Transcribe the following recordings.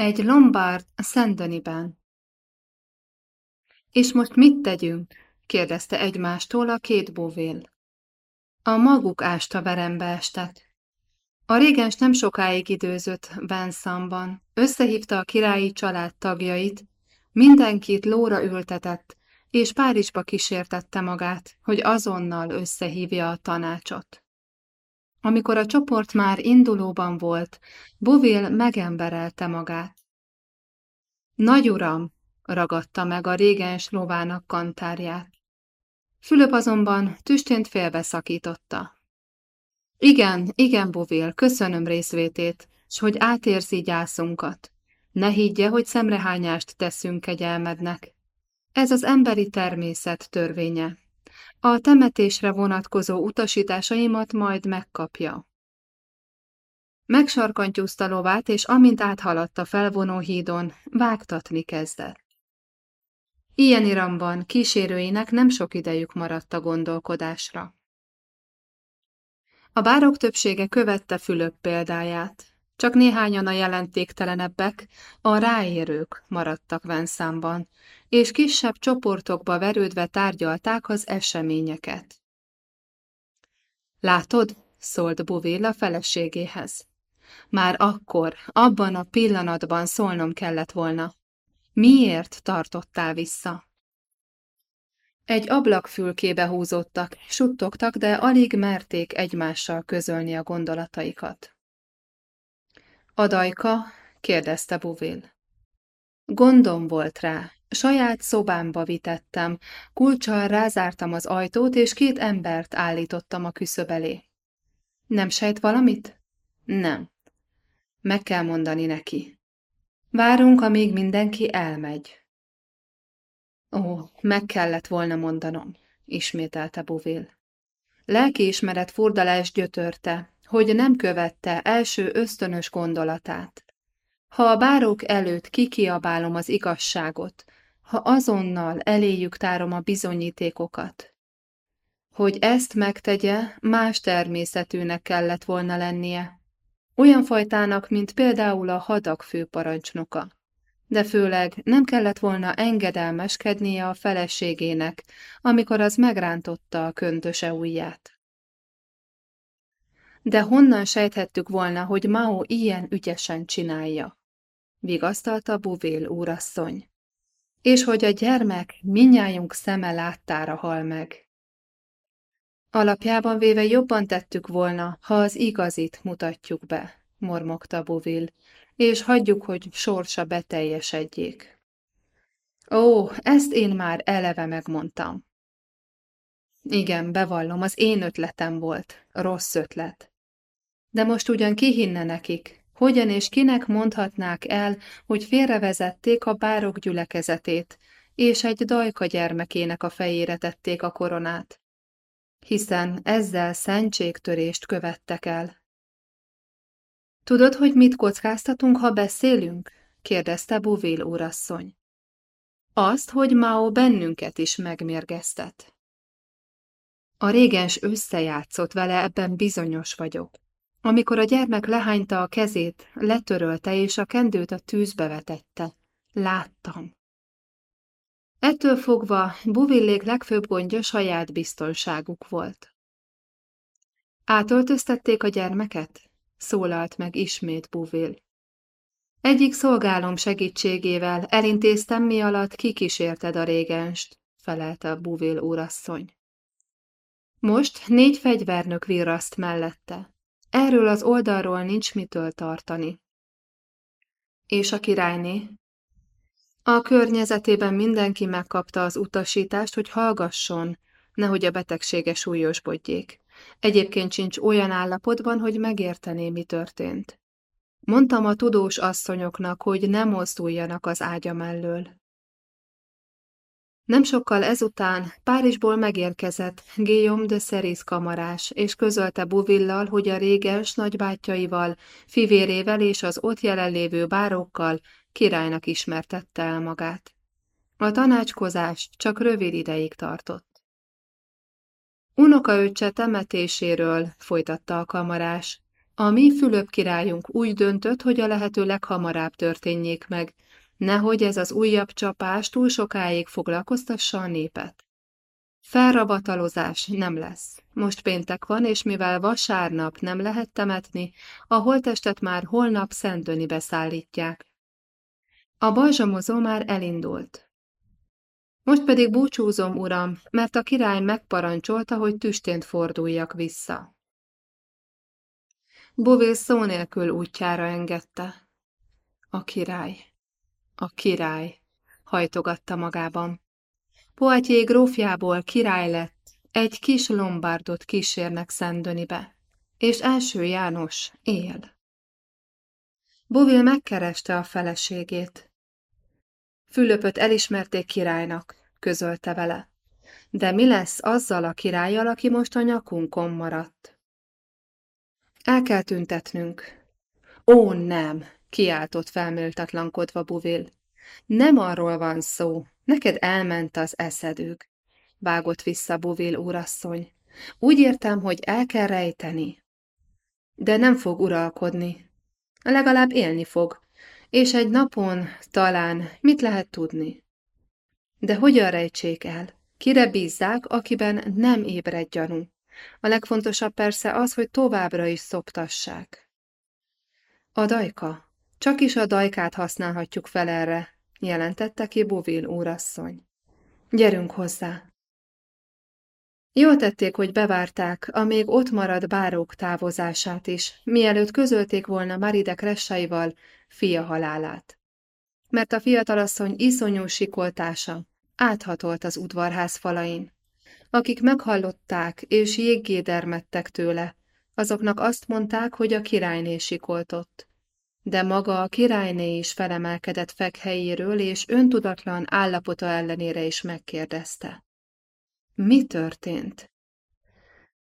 Egy Lombard a Szentdöniben. És most mit tegyünk? kérdezte egymástól a két bóvél. A maguk ásta verembe estet. A régens nem sokáig időzött Benszamban, összehívta a királyi család tagjait, mindenkit lóra ültetett, és Párizsba kísértette magát, hogy azonnal összehívja a tanácsot. Amikor a csoport már indulóban volt, Bovil megemberelte magát. Nagy uram, ragadta meg a régens lovának kantárját. Fülöp azonban tüstént félbeszakította. Igen, igen, Bovil, köszönöm részvétét, s hogy átérzi gyászunkat. Ne higgye, hogy szemrehányást teszünk kegyelmednek. Ez az emberi természet törvénye. A temetésre vonatkozó utasításaimat majd megkapja. Megsarkantyúzta lovát, és amint áthaladt a felvonó hídon, vágtatni kezdett. Ilyen iramban kísérőinek nem sok idejük maradt a gondolkodásra. A bárok többsége követte Fülöp példáját, csak néhányan a jelentéktelenebbek, a ráérők maradtak Venszámban, és kisebb csoportokba verődve tárgyalták az eseményeket. Látod? szólt Buvéla feleségéhez. Már akkor, abban a pillanatban szólnom kellett volna. Miért tartottál vissza? Egy ablakfülkébe húzottak, suttogtak, de alig merték egymással közölni a gondolataikat. Adajka? kérdezte Buvél. Gondom volt rá, saját szobámba vitettem, kulcsal rázártam az ajtót, és két embert állítottam a küszöb elé. Nem sejt valamit? Nem. Meg kell mondani neki. Várunk, amíg mindenki elmegy. Ó, meg kellett volna mondanom, ismételte Buvil. Lelkiismeret furdalás gyötörte, hogy nem követte első ösztönös gondolatát. Ha a bárók előtt kikiabálom az igazságot, ha azonnal eléjük tárom a bizonyítékokat. Hogy ezt megtegye, más természetűnek kellett volna lennie, olyan fajtának, mint például a hadak főparancsnoka. De főleg nem kellett volna engedelmeskednie a feleségének, amikor az megrántotta a köntöse ujját. De honnan sejthettük volna, hogy Mao ilyen ügyesen csinálja? Vigasztalta Buvél úrasszony. És hogy a gyermek minnyájunk szeme láttára hal meg. Alapjában véve jobban tettük volna, ha az igazit mutatjuk be, mormogta Bovil, és hagyjuk, hogy sorsa beteljesedjék. Ó, ezt én már eleve megmondtam. Igen, bevallom, az én ötletem volt, rossz ötlet. De most ugyan ki hinne nekik, hogyan és kinek mondhatnák el, hogy félrevezették a bárok gyülekezetét, és egy dajka gyermekének a fejére tették a koronát hiszen ezzel szentségtörést követtek el. Tudod, hogy mit kockáztatunk, ha beszélünk? kérdezte Buvél úrasszony. Azt, hogy Mao bennünket is megmérgeztet. A régens összejátszott vele, ebben bizonyos vagyok. Amikor a gyermek lehányta a kezét, letörölte és a kendőt a tűzbe vetette. Láttam. Ettől fogva Buvillék legfőbb gondja saját biztonságuk volt. Átöltöztették a gyermeket? Szólalt meg ismét Buvil. Egyik szolgálom segítségével elintéztem, mi alatt kikísérted a régenst, felelte a Buvil úrasszony. Most négy fegyvernök virraszt mellette. Erről az oldalról nincs mitől tartani. És a királyné, a környezetében mindenki megkapta az utasítást, hogy hallgasson, nehogy a betegsége súlyosbodjék. Egyébként sincs olyan állapotban, hogy megértené, mi történt. Mondtam a tudós asszonyoknak, hogy nem mozduljanak az ágya mellől. Nem sokkal ezután Párizsból megérkezett Guillaume de Cerise kamarás, és közölte Buvillal, hogy a réges nagybátyjaival, fivérével és az ott jelenlévő bárokkal királynak ismertette el magát. A tanácskozás csak rövid ideig tartott. Unokaöccse temetéséről folytatta a kamarás. A mi Fülöp királyunk úgy döntött, hogy a lehető leghamarabb történjék meg, nehogy ez az újabb csapás túl sokáig foglalkoztassa a népet. Felravatalozás nem lesz. Most péntek van, és mivel vasárnap nem lehet temetni, a holtestet már holnap Szentdönibe szállítják. A balzsamozó már elindult. Most pedig búcsúzom, uram, mert a király megparancsolta, hogy tüstént forduljak vissza. Bové szó nélkül útjára engedte. A király, a király, hajtogatta magában. Poitiers grófjából király lett, egy kis lombardot kísérnek Szendönibe, és első János él. Bovil megkereste a feleségét. Fülöpöt elismerték királynak, közölte vele. De mi lesz azzal a királlyal, aki most a nyakunkon maradt? El kell tüntetnünk. Ó, nem, kiáltott felméltatlankodva Buvil. Nem arról van szó, neked elment az eszedük. Vágott vissza Buvil úrasszony. Úgy értem, hogy el kell rejteni. De nem fog uralkodni. Legalább élni fog, és egy napon talán mit lehet tudni. De hogyan rejtsék el? Kire bízzák, akiben nem ébred gyanú? A legfontosabb persze az, hogy továbbra is szoptassák. A dajka. Csak is a dajkát használhatjuk fel erre, jelentette ki Bovil úrasszony. Gyerünk hozzá! Jól tették, hogy bevárták a még ott maradt bárók távozását is, mielőtt közölték volna Maride Kressaival fia halálát. Mert a fiatalasszony iszonyú sikoltása áthatolt az udvarház falain. Akik meghallották és jéggé dermedtek tőle, azoknak azt mondták, hogy a királyné sikoltott. De maga a királyné is felemelkedett fekhelyéről, és öntudatlan állapota ellenére is megkérdezte. Mi történt?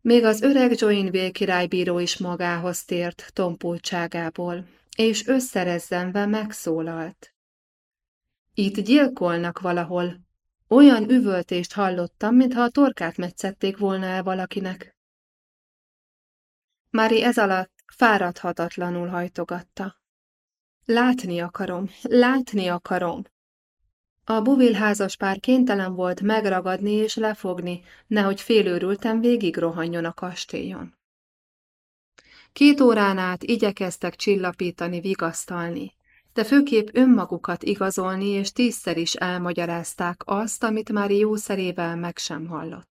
Még az öreg Joinville királybíró is magához tért tompultságából, és összerezzenve megszólalt. Itt gyilkolnak valahol, olyan üvöltést hallottam, mintha a torkát metszették volna el valakinek. Mári ez alatt fáradhatatlanul hajtogatta. Látni akarom, látni akarom. A buvil házas pár kénytelen volt megragadni és lefogni, nehogy félőrültem végig rohanjon a kastélyon. Két órán át igyekeztek csillapítani, vigasztalni de főképp önmagukat igazolni, és tízszer is elmagyarázták azt, amit már jószerével meg sem hallott.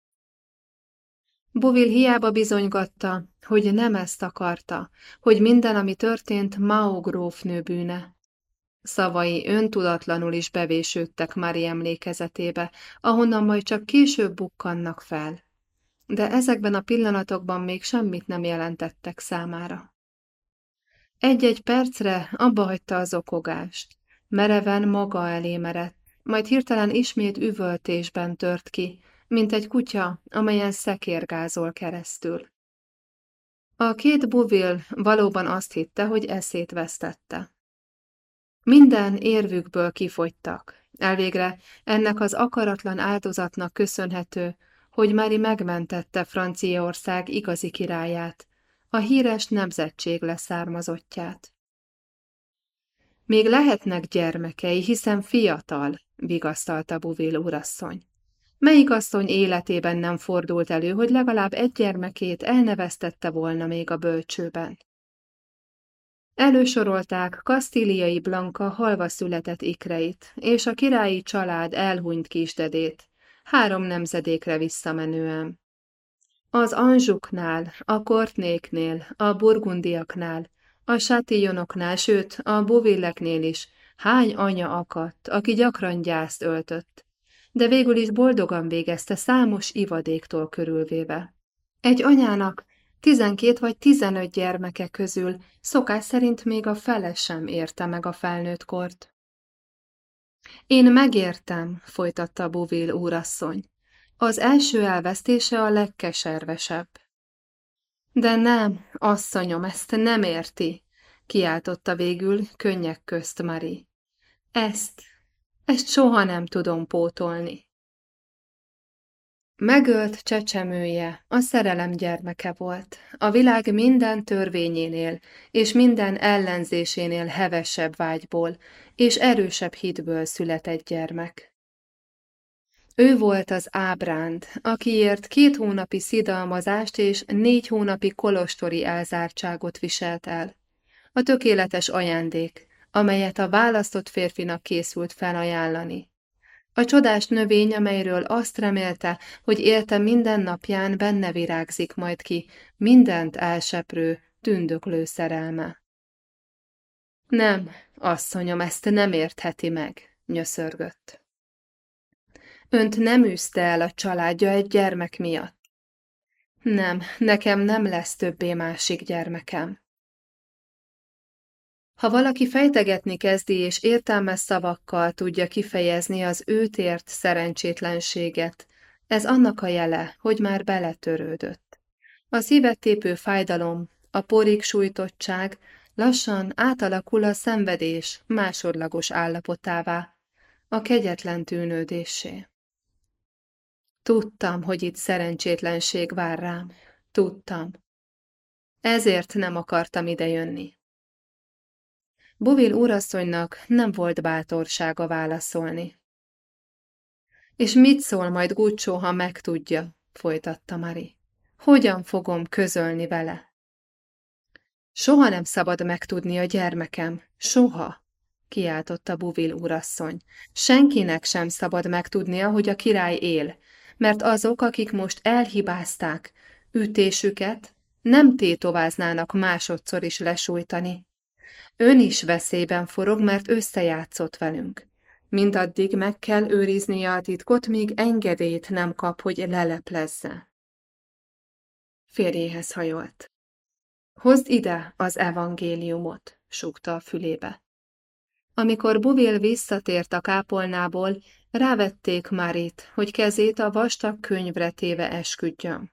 Bovil hiába bizonygatta, hogy nem ezt akarta, hogy minden, ami történt, Mao grófnő bűne. Szavai öntudatlanul is bevésődtek Mari emlékezetébe, ahonnan majd csak később bukkannak fel. De ezekben a pillanatokban még semmit nem jelentettek számára. Egy-egy percre abba hagyta az okogást. Mereven maga elé merett, majd hirtelen ismét üvöltésben tört ki, mint egy kutya, amelyen szekérgázol keresztül. A két buvil valóban azt hitte, hogy eszét vesztette. Minden érvükből kifogytak. Elvégre ennek az akaratlan áldozatnak köszönhető, hogy Mári megmentette Franciaország igazi királyát, a híres nemzetség leszármazottját. Még lehetnek gyermekei, hiszen fiatal, vigasztalta Buvél úrasszony. Melyik asszony életében nem fordult elő, hogy legalább egy gyermekét elneveztette volna még a bölcsőben? Elősorolták Kasztíliai Blanka halva született ikreit, és a királyi család elhunyt kisdedét, három nemzedékre visszamenően. Az Anzsuknál, a Kortnéknél, a Burgundiaknál, a Sátillonoknál, sőt, a Bovilleknél is hány anya akadt, aki gyakran gyászt öltött, de végül is boldogan végezte számos ivadéktól körülvéve. Egy anyának tizenkét vagy tizenöt gyermeke közül szokás szerint még a fele sem érte meg a felnőtt kort. Én megértem, folytatta Bovil úrasszony. Az első elvesztése a legkeservesebb. De nem, asszonyom, ezt nem érti, kiáltotta végül könnyek közt Mari. Ezt, ezt soha nem tudom pótolni. Megölt csecsemője, a szerelem gyermeke volt, a világ minden törvényénél és minden ellenzésénél hevesebb vágyból és erősebb hitből született gyermek. Ő volt az ábránd, akiért két hónapi szidalmazást és négy hónapi kolostori elzártságot viselt el. A tökéletes ajándék, amelyet a választott férfinak készült felajánlani. A csodás növény, amelyről azt remélte, hogy élte minden napján benne virágzik majd ki, mindent elseprő, tündöklő szerelme. Nem, asszonyom, ezt nem értheti meg, nyöszörgött. Önt nem űzte el a családja egy gyermek miatt. Nem, nekem nem lesz többé másik gyermekem. Ha valaki fejtegetni kezdi és értelmes szavakkal tudja kifejezni az őt ért szerencsétlenséget, ez annak a jele, hogy már beletörődött. A szívet tépő fájdalom, a porig sújtottság lassan átalakul a szenvedés másodlagos állapotává, a kegyetlen tűnődésé. Tudtam, hogy itt szerencsétlenség vár rám. Tudtam. Ezért nem akartam idejönni. Bovil úrasszonynak nem volt bátorsága válaszolni. És mit szól majd Gucsó, ha megtudja? folytatta Mari. Hogyan fogom közölni vele? Soha nem szabad megtudni a gyermekem, soha, kiáltotta Buvil úrasszony. Senkinek sem szabad megtudnia, hogy a király él, mert azok, akik most elhibázták, ütésüket nem tétováznának másodszor is lesújtani. Ön is veszélyben forog, mert összejátszott velünk. Mindaddig meg kell őriznie a titkot, míg engedélyt nem kap, hogy leleplezze. Férjéhez hajolt. Hozd ide az evangéliumot, súgta a fülébe. Amikor Buvil visszatért a kápolnából, rávették Marit, hogy kezét a vastag könyvre téve esküdjön.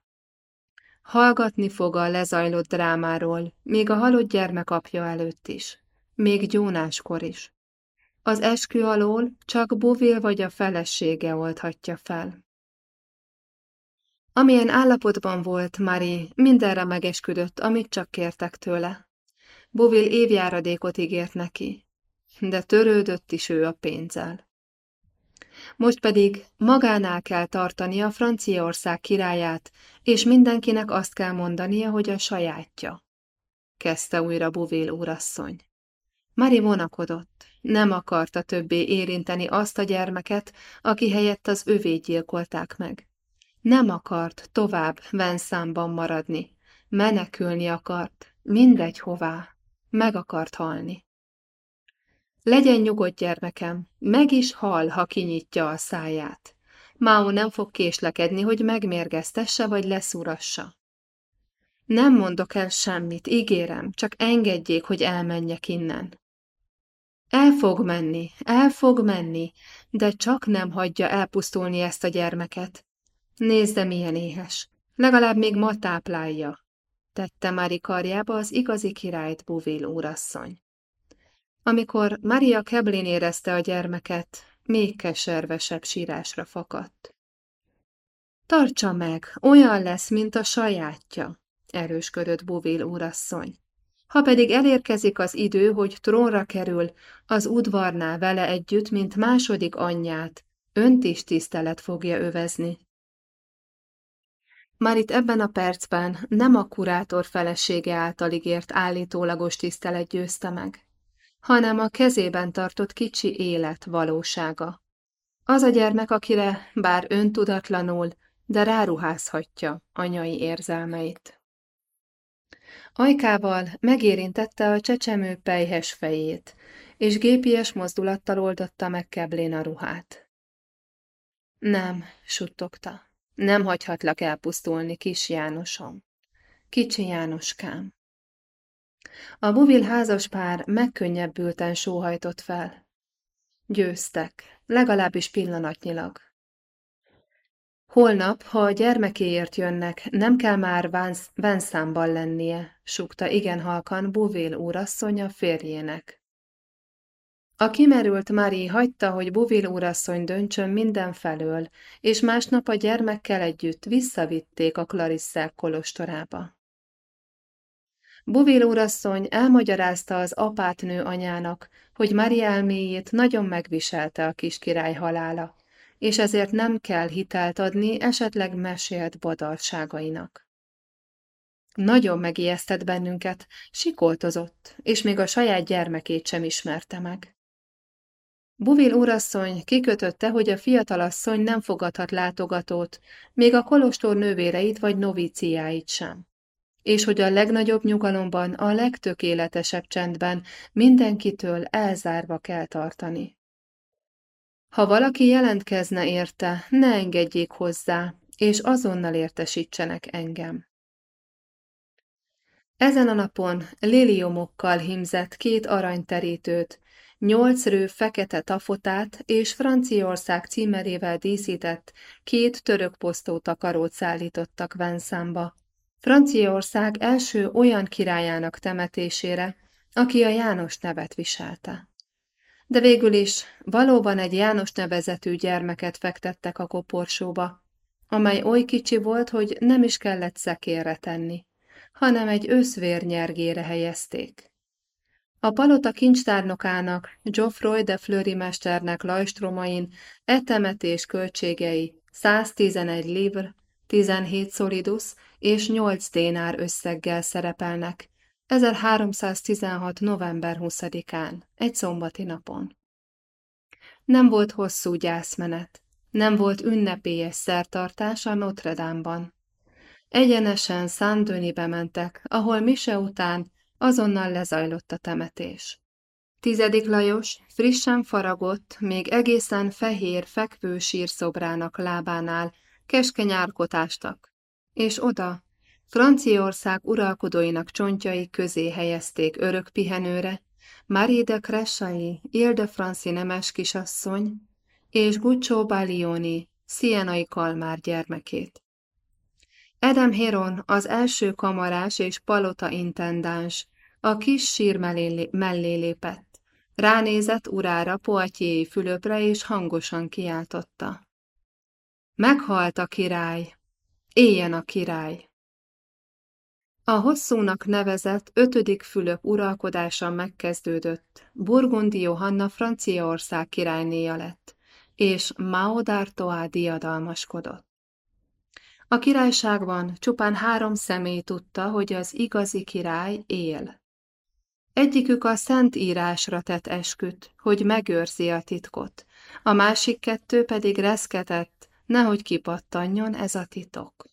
Hallgatni fog a lezajlott drámáról, még a halott gyermek apja előtt is, még gyónáskor is. Az eskü alól csak Bovil vagy a felesége oldhatja fel. Amilyen állapotban volt Mari, mindenre megesküdött, amit csak kértek tőle. Bovil évjáradékot ígért neki, de törődött is ő a pénzzel. Most pedig magánál kell tartani a Franciaország királyát, és mindenkinek azt kell mondania, hogy a sajátja. Kezdte újra Buvél úrasszony. Mari vonakodott, nem akarta többé érinteni azt a gyermeket, aki helyett az övét gyilkolták meg. Nem akart tovább Venszámban maradni, menekülni akart, mindegy hová, meg akart halni. Legyen nyugodt gyermekem, meg is hal, ha kinyitja a száját. Máó nem fog késlekedni, hogy megmérgeztesse vagy leszúrassa. Nem mondok el semmit, ígérem, csak engedjék, hogy elmenjek innen. El fog menni, el fog menni, de csak nem hagyja elpusztulni ezt a gyermeket. Nézze, milyen éhes. Legalább még ma táplálja, tette Mári karjába az igazi királyt Buvil úrasszony. Amikor Maria Keblin érezte a gyermeket, még keservesebb sírásra fakadt. Tartsa meg, olyan lesz, mint a sajátja, erősködött Buvil úrasszony. Ha pedig elérkezik az idő, hogy trónra kerül, az udvarnál vele együtt, mint második anyját, önt is tisztelet fogja övezni. Már itt ebben a percben nem a kurátor felesége által ígért állítólagos tisztelet győzte meg hanem a kezében tartott kicsi élet valósága. Az a gyermek, akire bár öntudatlanul, de ráruházhatja anyai érzelmeit. Ajkával megérintette a csecsemő pejhes fejét, és gépies mozdulattal oldotta meg Keblén a ruhát. Nem, suttogta, nem hagyhatlak elpusztulni, kis Jánosom. Kicsi Jánoskám. A buvil házaspár megkönnyebbülten sóhajtott fel. Győztek, legalábbis pillanatnyilag. Holnap, ha a gyermekéért jönnek, nem kell már Venszámban lennie, súgta igen halkan Buvél úrasszonya férjének. A kimerült Marie hagyta, hogy Buvil úrasszony döntsön minden felől, és másnap a gyermekkel együtt visszavitték a Clarissák kolostorába. Buvil úrasszony elmagyarázta az apátnő anyának, hogy Maria elméjét nagyon megviselte a kis király halála, és ezért nem kell hitelt adni esetleg mesélt badalságainak. Nagyon megijesztett bennünket, sikoltozott, és még a saját gyermekét sem ismerte meg. Buvil úrasszony kikötötte, hogy a fiatalasszony nem fogadhat látogatót, még a kolostor nővéreit vagy novíciáit sem és hogy a legnagyobb nyugalomban, a legtökéletesebb csendben mindenkitől elzárva kell tartani. Ha valaki jelentkezne érte, ne engedjék hozzá, és azonnal értesítsenek engem. Ezen a napon liliomokkal himzett két aranyterítőt, nyolc rő fekete tafotát és Franciaország címerével díszített két török posztótakarót szállítottak Venszámba, Franciaország első olyan királyának temetésére, aki a János nevet viselte. De végül is valóban egy János nevezetű gyermeket fektettek a koporsóba, amely oly kicsi volt, hogy nem is kellett szekérre tenni, hanem egy összvérnyergére helyezték. A palota kincstárnokának, Geoffroy de Fleury mesternek lajstromain etemetés költségei 111 livre, 17 szolidus és 8 dénár összeggel szerepelnek 1316. november 20-án, egy szombati napon. Nem volt hosszú gyászmenet, nem volt ünnepélyes szertartás a Notre. Egyenesen Szándönibe mentek, ahol mise után azonnal lezajlott a temetés. Tizedik Lajos frissen faragott, még egészen fehér fekvő sírszobrának lábánál keskeny árkotástak, és oda, Franciaország uralkodóinak csontjai közé helyezték örök pihenőre Marie de Cressai, Ile Franci nemes kisasszony és Guccio Baglioni, szienai kalmár gyermekét. Edem Heron az első kamarás és palota intendáns, a kis sír mellé lépett. Ránézett urára Poitiers Fülöpre és hangosan kiáltotta. Meghalt a király, éljen a király! A hosszúnak nevezett ötödik Fülöp uralkodása megkezdődött, Burgundi Johanna Franciaország királynéja lett, és Mao d'Artois diadalmaskodott. A királyságban csupán három személy tudta, hogy az igazi király él. Egyikük a Szent Írásra tett esküt, hogy megőrzi a titkot, a másik kettő pedig reszketett, nehogy kipattanjon ez a titok.